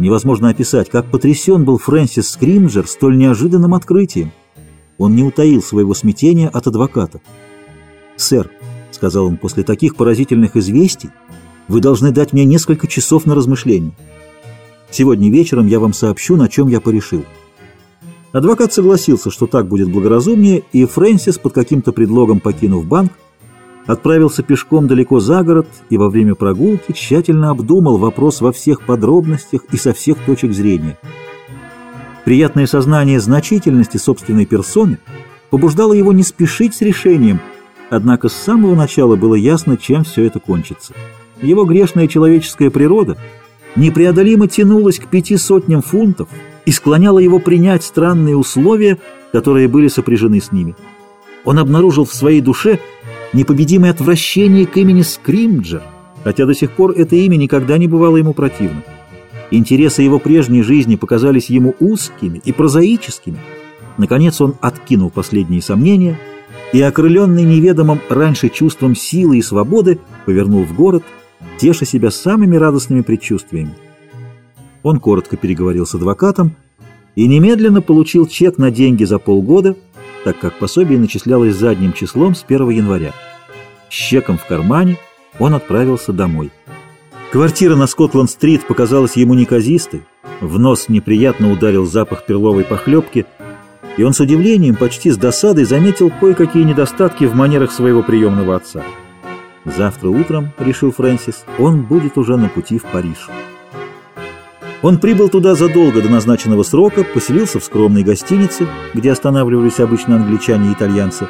Невозможно описать, как потрясен был Фрэнсис Скримджер столь неожиданным открытием. Он не утаил своего смятения от адвоката. «Сэр», — сказал он после таких поразительных известий, — «вы должны дать мне несколько часов на размышление. Сегодня вечером я вам сообщу, на чем я порешил». Адвокат согласился, что так будет благоразумнее, и Фрэнсис, под каким-то предлогом покинув банк, отправился пешком далеко за город и во время прогулки тщательно обдумал вопрос во всех подробностях и со всех точек зрения. Приятное сознание значительности собственной персоны побуждало его не спешить с решением, однако с самого начала было ясно, чем все это кончится. Его грешная человеческая природа непреодолимо тянулась к пяти сотням фунтов и склоняла его принять странные условия, которые были сопряжены с ними. Он обнаружил в своей душе непобедимое отвращение к имени Скримджер, хотя до сих пор это имя никогда не бывало ему противно. Интересы его прежней жизни показались ему узкими и прозаическими. Наконец он откинул последние сомнения и, окрыленный неведомым раньше чувством силы и свободы, повернул в город, теша себя самыми радостными предчувствиями. Он коротко переговорил с адвокатом и немедленно получил чек на деньги за полгода – так как пособие начислялось задним числом с 1 января. С чеком в кармане он отправился домой. Квартира на Скотланд-стрит показалась ему неказистой, в нос неприятно ударил запах перловой похлебки, и он с удивлением, почти с досадой, заметил кое-какие недостатки в манерах своего приемного отца. Завтра утром, решил Фрэнсис, он будет уже на пути в Париж. Он прибыл туда задолго до назначенного срока, поселился в скромной гостинице, где останавливались обычно англичане и итальянцы,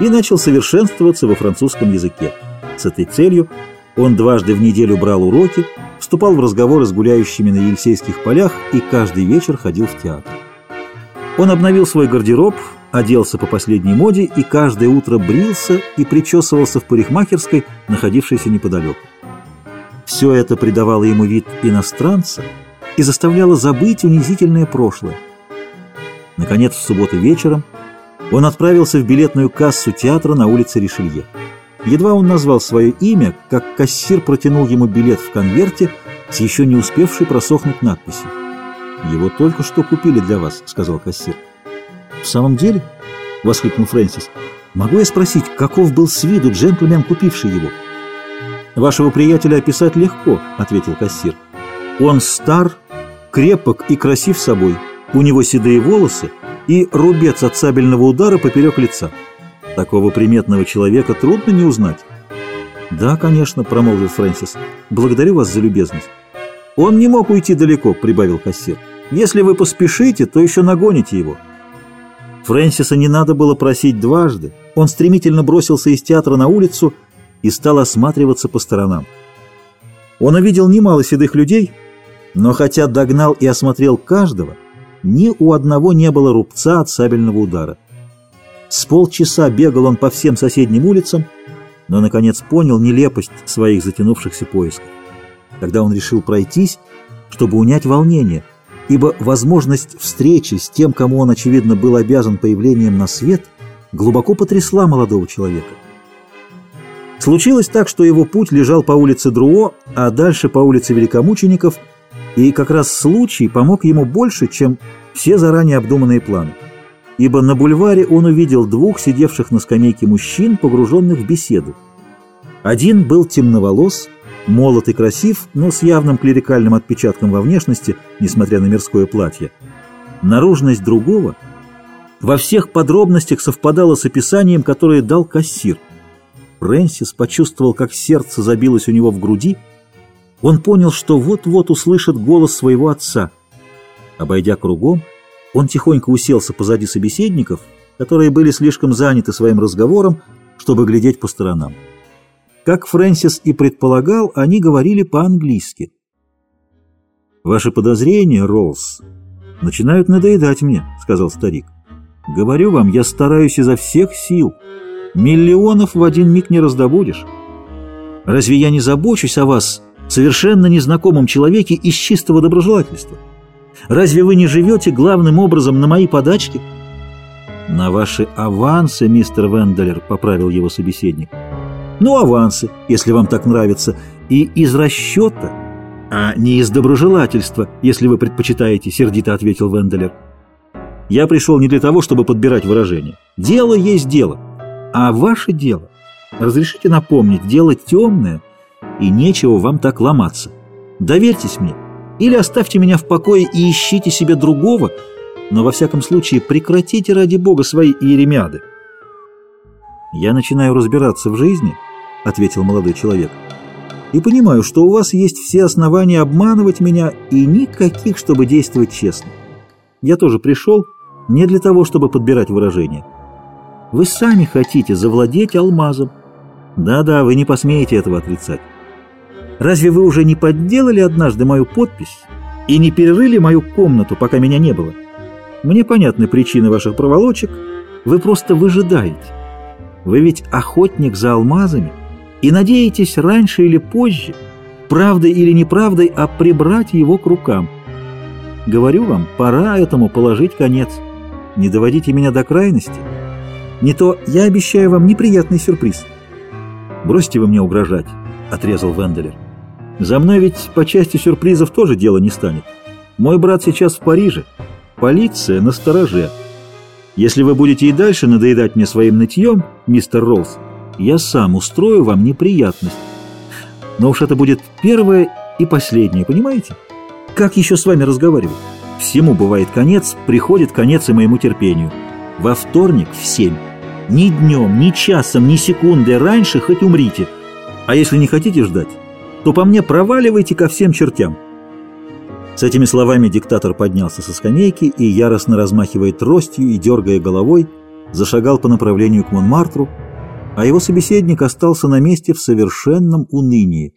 и начал совершенствоваться во французском языке. С этой целью он дважды в неделю брал уроки, вступал в разговоры с гуляющими на Елисейских полях и каждый вечер ходил в театр. Он обновил свой гардероб, оделся по последней моде и каждое утро брился и причесывался в парикмахерской, находившейся неподалеку. Все это придавало ему вид иностранца – и заставляла забыть унизительное прошлое. Наконец, в субботу вечером он отправился в билетную кассу театра на улице Ришелье. Едва он назвал свое имя, как кассир протянул ему билет в конверте с еще не успевшей просохнуть надписью. «Его только что купили для вас», — сказал кассир. «В самом деле?» — воскликнул Фрэнсис. «Могу я спросить, каков был с виду джентльмен, купивший его?» «Вашего приятеля описать легко», — ответил кассир. «Он стар крепок и красив собой. У него седые волосы и рубец от сабельного удара поперек лица. Такого приметного человека трудно не узнать. «Да, конечно», — промолвил Фрэнсис. «Благодарю вас за любезность». «Он не мог уйти далеко», — прибавил кассир. «Если вы поспешите, то еще нагоните его». Фрэнсиса не надо было просить дважды. Он стремительно бросился из театра на улицу и стал осматриваться по сторонам. Он увидел немало седых людей — но хотя догнал и осмотрел каждого, ни у одного не было рубца от сабельного удара. С полчаса бегал он по всем соседним улицам, но, наконец, понял нелепость своих затянувшихся поисков. Тогда он решил пройтись, чтобы унять волнение, ибо возможность встречи с тем, кому он, очевидно, был обязан появлением на свет, глубоко потрясла молодого человека. Случилось так, что его путь лежал по улице Друо, а дальше по улице Великомучеников – и как раз случай помог ему больше, чем все заранее обдуманные планы. Ибо на бульваре он увидел двух сидевших на скамейке мужчин, погруженных в беседу. Один был темноволос, молод и красив, но с явным клерикальным отпечатком во внешности, несмотря на мирское платье. Наружность другого во всех подробностях совпадала с описанием, которое дал кассир. Фрэнсис почувствовал, как сердце забилось у него в груди, он понял, что вот-вот услышит голос своего отца. Обойдя кругом, он тихонько уселся позади собеседников, которые были слишком заняты своим разговором, чтобы глядеть по сторонам. Как Фрэнсис и предполагал, они говорили по-английски. «Ваши подозрения, Роллс, начинают надоедать мне», — сказал старик. «Говорю вам, я стараюсь изо всех сил. Миллионов в один миг не раздобудешь. Разве я не забочусь о вас совершенно незнакомом человеке из чистого доброжелательства? Разве вы не живете главным образом на мои подачки? На ваши авансы, мистер Венделер, поправил его собеседник. Ну, авансы, если вам так нравится, и из расчета «А не из доброжелательства, если вы предпочитаете», — сердито ответил Венделер. «Я пришел не для того, чтобы подбирать выражения. Дело есть дело. А ваше дело, разрешите напомнить, дело темное, и нечего вам так ломаться. Доверьтесь мне, или оставьте меня в покое и ищите себе другого, но во всяком случае прекратите ради Бога свои иеремиады». «Я начинаю разбираться в жизни», — ответил молодой человек, — и понимаю, что у вас есть все основания обманывать меня и никаких, чтобы действовать честно. Я тоже пришел не для того, чтобы подбирать выражения. Вы сами хотите завладеть алмазом. Да-да, вы не посмеете этого отрицать. Разве вы уже не подделали однажды мою подпись и не перерыли мою комнату, пока меня не было? Мне понятны причины ваших проволочек, вы просто выжидаете. Вы ведь охотник за алмазами — и надеетесь раньше или позже, правдой или неправдой, а прибрать его к рукам. Говорю вам, пора этому положить конец. Не доводите меня до крайности. Не то я обещаю вам неприятный сюрприз. Бросьте вы мне угрожать, — отрезал Венделер. За мной ведь по части сюрпризов тоже дело не станет. Мой брат сейчас в Париже. Полиция на стороже. Если вы будете и дальше надоедать мне своим нытьем, мистер Роллс, я сам устрою вам неприятность. Но уж это будет первое и последнее, понимаете? Как еще с вами разговаривать? Всему бывает конец, приходит конец и моему терпению. Во вторник в семь. Ни днем, ни часом, ни секунды раньше хоть умрите. А если не хотите ждать, то по мне проваливайте ко всем чертям. С этими словами диктатор поднялся со скамейки и, яростно размахивая тростью и дергая головой, зашагал по направлению к Монмартру, а его собеседник остался на месте в совершенном унынии.